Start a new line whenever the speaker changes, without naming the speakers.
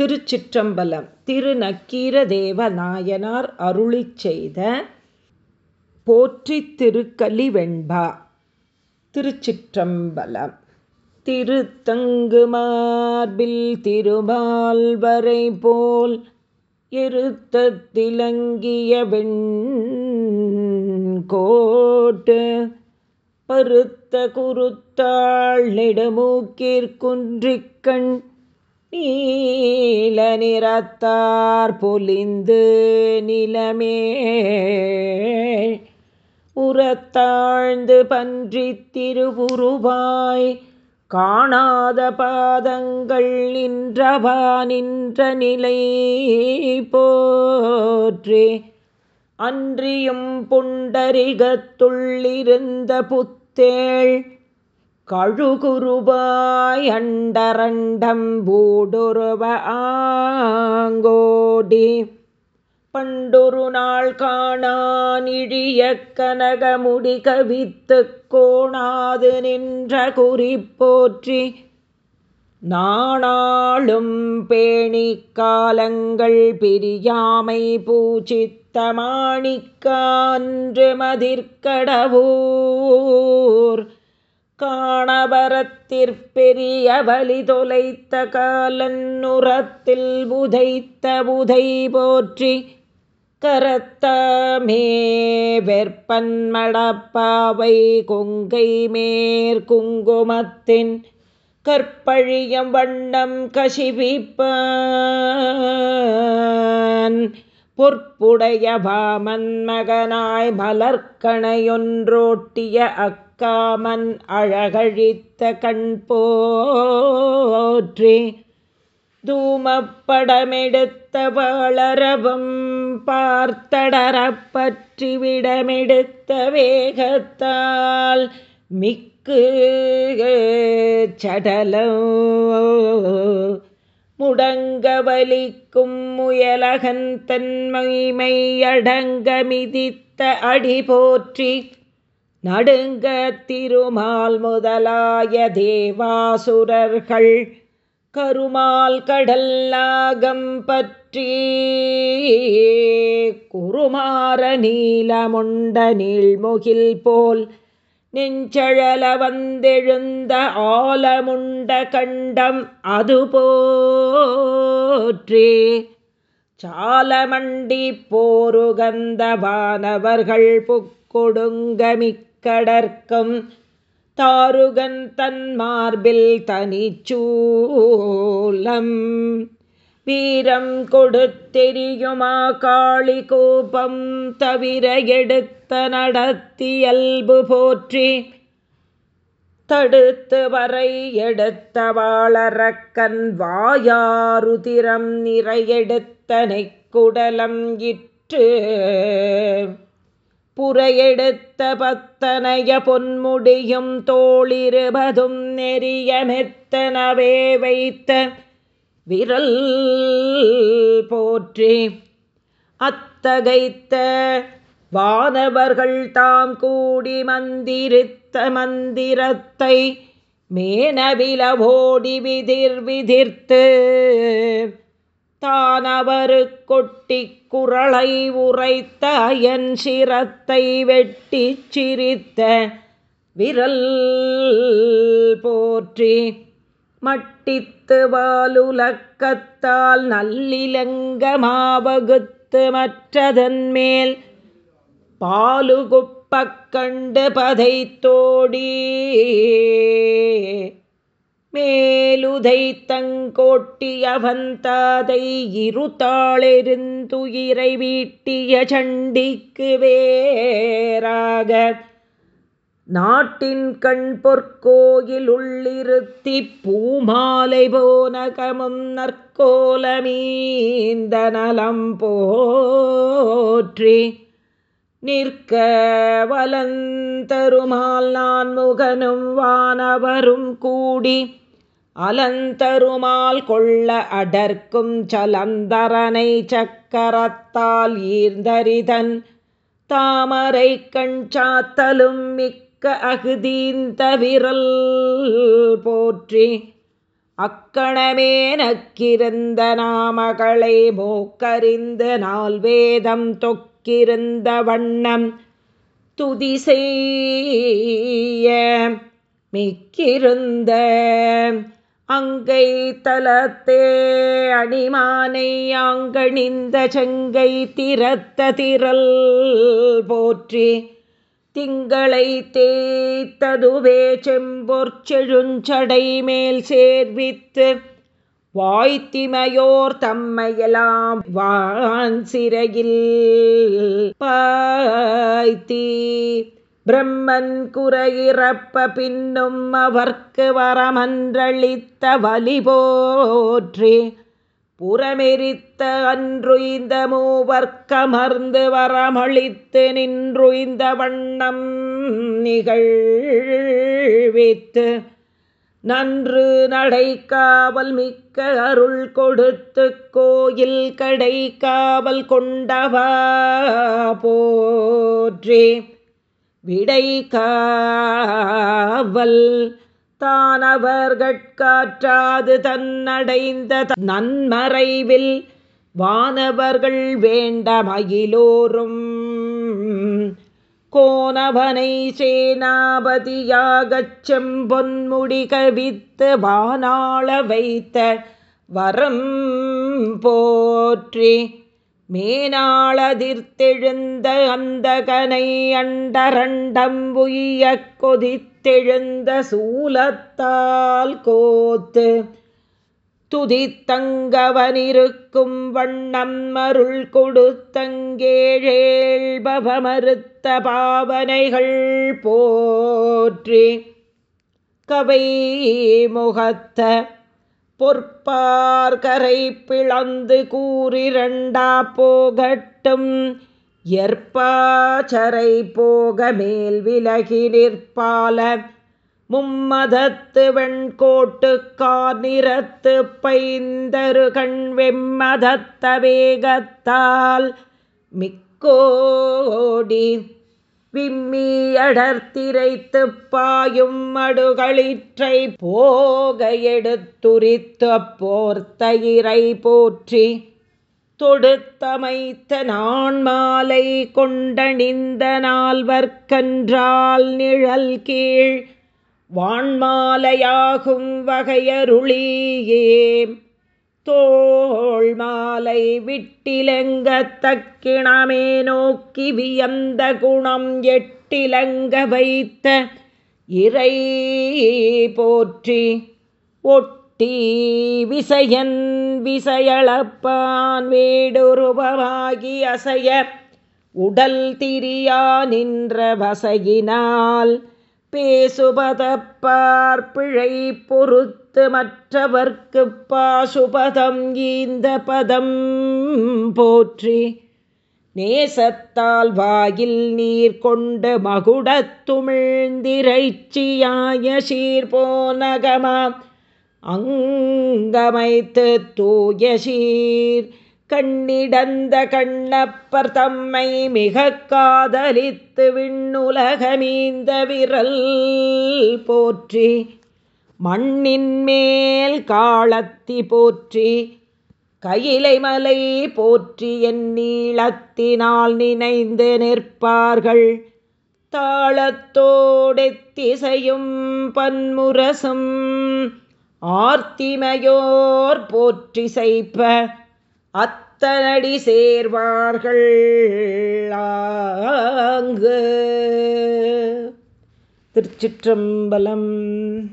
திருச்சிற்றம்பலம். திருநக்கீர தேவநாயனார் அருளி செய்த போற்றி திருக்கலிவெண்பா. திருச்சிற்றம்பலம். திருத்தங்கு மார்பில் திருமால்வரை போல் இருத்த திலங்கிய வெண்கோட்டு பருத்த குருத்தாள் நெடுமூக்கிற்குன்றிக்கண் நீல நிறத்தார் பொலிந்து நிலமே உரத்தாழ்ந்து பன்றி திருவுருவாய். காணாத பாதங்கள் நின்றவா நின்ற நிலை போற்றி. அன்றியும் புண்டரிகத்துள்ளிருந்த புத்தேள் கழுகுருவாய் அண்டரண்டம் பூடுருவ ஆங்கோடி பண்டொரு நாள் காணானிழிய கனகமுடி கவித்து கோணாது நின்ற குறிப்போற்றி நாணாளும் பேணி காலங்கள் பிரியாமை பூச்சித்த மாணிக்கான்று மதிர்கடவூர் காணபரத்திற்பெரிய வலி தொலைத்த காலன்னுரத்தில் புதைத்த புதை போற்றி கரத்தமே வெற்பன்மடப்பாவை கொங்கை மேற்குங்குமத்தின் கற்பழியம் வண்ணம் கசிவிப்பான். பொற்புடைய பாமன் மகனாய் மலர்கணையொன்றோட்டிய அக் காமன் அழகழித்த கண் போற்றி தூமப்படமெடுத்த வளரவும் பார்த்தடரப்பற்றி விடமெடுத்த வேகத்தால் மிக்கு சடலோ முடங்கவலிக்கும் முயலகன் தன்மைமையடங்க மிதித்த அடி போற்றி நடுங்க திருமால் முதலாய தேவாசுரர்கள் கருமால் கடல் நாகம் பற்றி குருமார நீலமுண்ட நீழ்முகில் போல் நெஞ்சழல வந்தெழுந்த ஆலமுண்ட கண்டம் அது போற்றே. சாலமண்டி போருகந்த வானவர்கள் புக்கொடுங்கமிக்க கடற்கும் தாருகன் தன் மார்பில் தனிச்சூலம். வீரம் கொடுத்தெரியுமா காளி கோபம் தவிர எடுத்த நடத்தியல்பு போற்றி. தடுத்து வரை எடுத்த வாழறக்கன் வாயாருதிரம் நிறையெடுத்தனை குடலம் இற்று. புறையெடுத்த பத்தனைய பொன்முடியும் தோளிருபதும் நெறிய மெத்தனவே வைத்த விரல் போற்றி அத்தகைத்த வானவர்கள் தாம் கூடி மந்திரித்த மந்திரத்தை மேனவில ஓடி விதிர் விதிர்த்து தானவரு கொட்டி குரளை உரைத்த அயன் சிரத்தை வெட்டி சிரித்த விரல் போற்றி மட்டித்து வாலுலக்கத்தால் நல்லிலங்க மாவகுத்து மற்றதன் மேல் பாலுகுப்பக் கண்டு பதைத்தோடி மேலுதைத்தங்கோட்டியவந்தாதை இருத்தாளெருந்துயிரை வீட்டிய சண்டிக்கு வேறாக. நாட்டின் கண் பொற்கோயில் உள்ளிருத்தி பூமாலை போனகமும் நற்கோலமீந்த நலம் போற்றி. நிற்க வலந்தருமால் நான் முகனும் வானவரும் கூடி அலந்தருமால் கொள்ள அடர்க்கும் சலந்தரனை சக்கரத்தால் ஈர்ந்தரிதன் தாமரை கண்சாத்தலும் மிக்க அகுதீந்த விரல் போற்றி அக்கணமே நக்கிருந்த நாமகளை மோக்கறிந்து நாள் வேதம் தொக்கிருந்த வண்ணம் துதி செய்ய மிக்கிருந்த அங்கை தலத்தே அடிமானை ஆங்கணிந்த செங்கை திறத்த திரல் போற்றி திங்களை தேய்த்ததுவே செம்பொற்செழுஞ்சடை மேல் சேர்வித்து வாய்த்திமையோர் தம்மையெல்லாம் வான் சிறையில் பாய்த்தி பிரம்மன் குறையிறப்ப பின்னும் அவர்க்கு வரமன்றளித்த வலி போற்றி புறமெரித்த அன்றுய்ந்த மூவர்க்கமர்ந்து வரமளித்து நின்றுய்ந்த வண்ணம் நிகழ்வித்து நன்று நடைக்காவல் மிக்க அருள் கொடுத்து கோயில் கடை காவல் கொண்டவா போற்றே. விடை காவல். தானவர்கட்காற்றாது தன்னடைந்த நன்மறைவில் வானவர்கள் வேண்ட மகிழோரும். கோனவனை சேனாபதியாகச் செம்பொன்முடி கவித்து வானாள வைத்த வரம் போற்றி மேனாளதிர்த்தெழுந்த அந்தகனை அண்டரண்டம் உய்ய கொதித்தெழுந்த சூலத்தால் கோத்து துதித்தங்கவனிருக்கும் வண்ணம் அருள் கொடுத்தங்கேழேழ்பவமறுத்த பாவனைகள் போற்றி கவை முகத்த பொற்பார்கரை பிளந்து கூறிரண்டா போகட்டும். எற்பாச்சரை போக மேல் விலகி நிற்பால. மும்மதத்து வெண்கோட்டு கார் நிறத்து பைந்தரு கண் வெம்மதத்த வேகத்தால் மிக்கோடி விம்மியடர்த்திரைத்து பாயும் மடுகளிற்றை போக எடுத்துரித்து போர்த்தயிரை போற்றி தொடுத்தமைத்த நான் மாலை கொண்டணிந்த நால்வர்க்கன்றால் நிழல் கீழ் வான்மாலையாகும் வகையருளியே தோள் மாலை விட்டிலங்க தக்கிணமே நோக்கி வியந்த குணம் எட்டிலங்க வைத்த இறை போற்றி ஒட்டி விசையன் விசையளப்பான் வீடுருபமாகி அசைய உடல் திரியா நின்ற வசையினால் பேசுபத பார்ப்பிழை பொறுத்து மற்றவர்க்கு பாசுபதம் ஈந்த பதம் போற்றி. நேசத்தால் வாயில் நீர் கொண்டு மகுடத்துமிழ்ந்திரைச்சியாய சீர்போனகமாம். அங்கமைத்து தூய சீர் கண்ணிடந்த கண்ணப்பர் தம்மை மிக காதலித்து விண்ணுலகமீந்த விரல் போற்றி மண்ணின் மேல் காலத்தி போற்றி கையிலை மலை போற்றி என் நீளத்தினால் நினைந்து நிற்பார்கள். தாளத்தோடெத்திசையும் பன்முரசும் ஆர்த்திமையோர் போற்றி செய்ப்ப அத்தனடி சேர்வார்கள் ஆங்கு. திருச்சிற்றம்பலம்